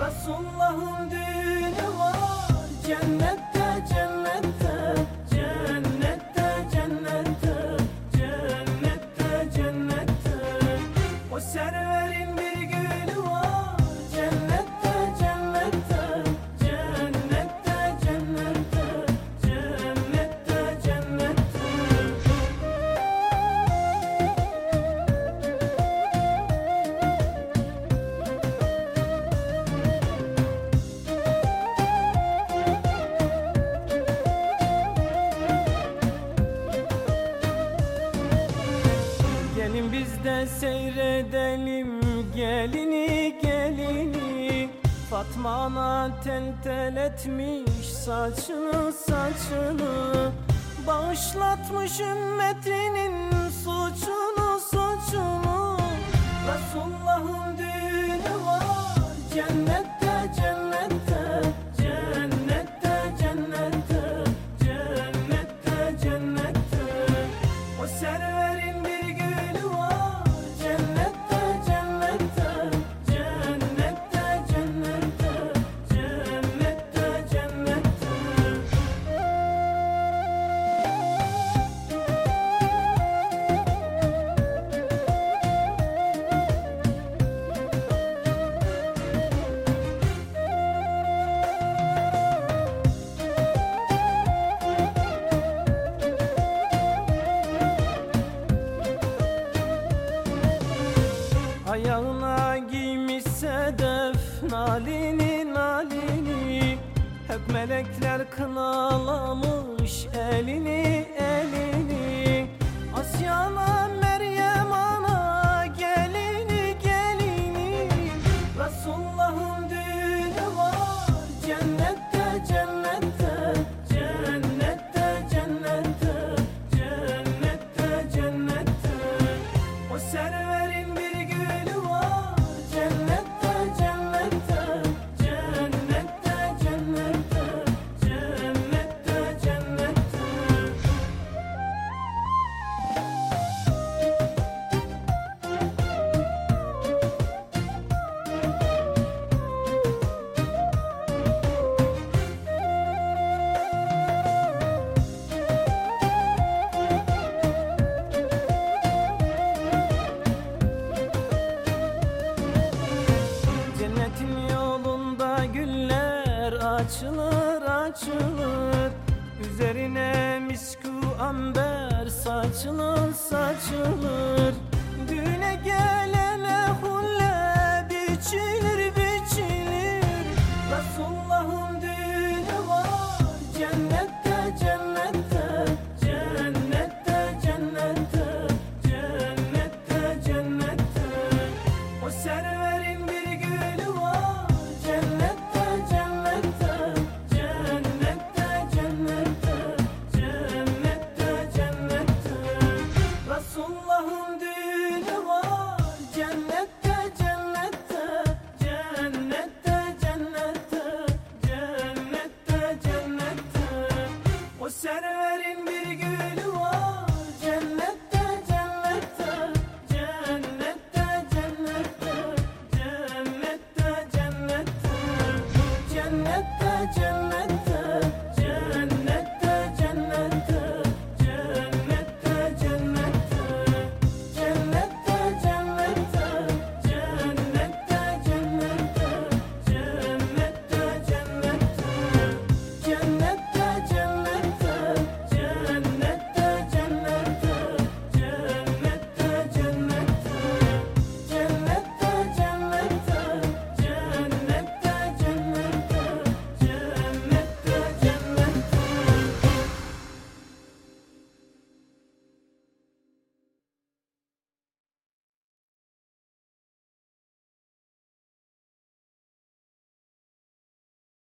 Resulullah'ın düğünü Cennette cennette Cennette cennette Cennette biz de seyredelim gelini gelini. Fatma ana tel etmiş saçını saçını. Bağışlatmış ümmetinin Ayağına giymiş sedef nalini nalini. Hep melekler kınalamış elini saçılır saçılır cennet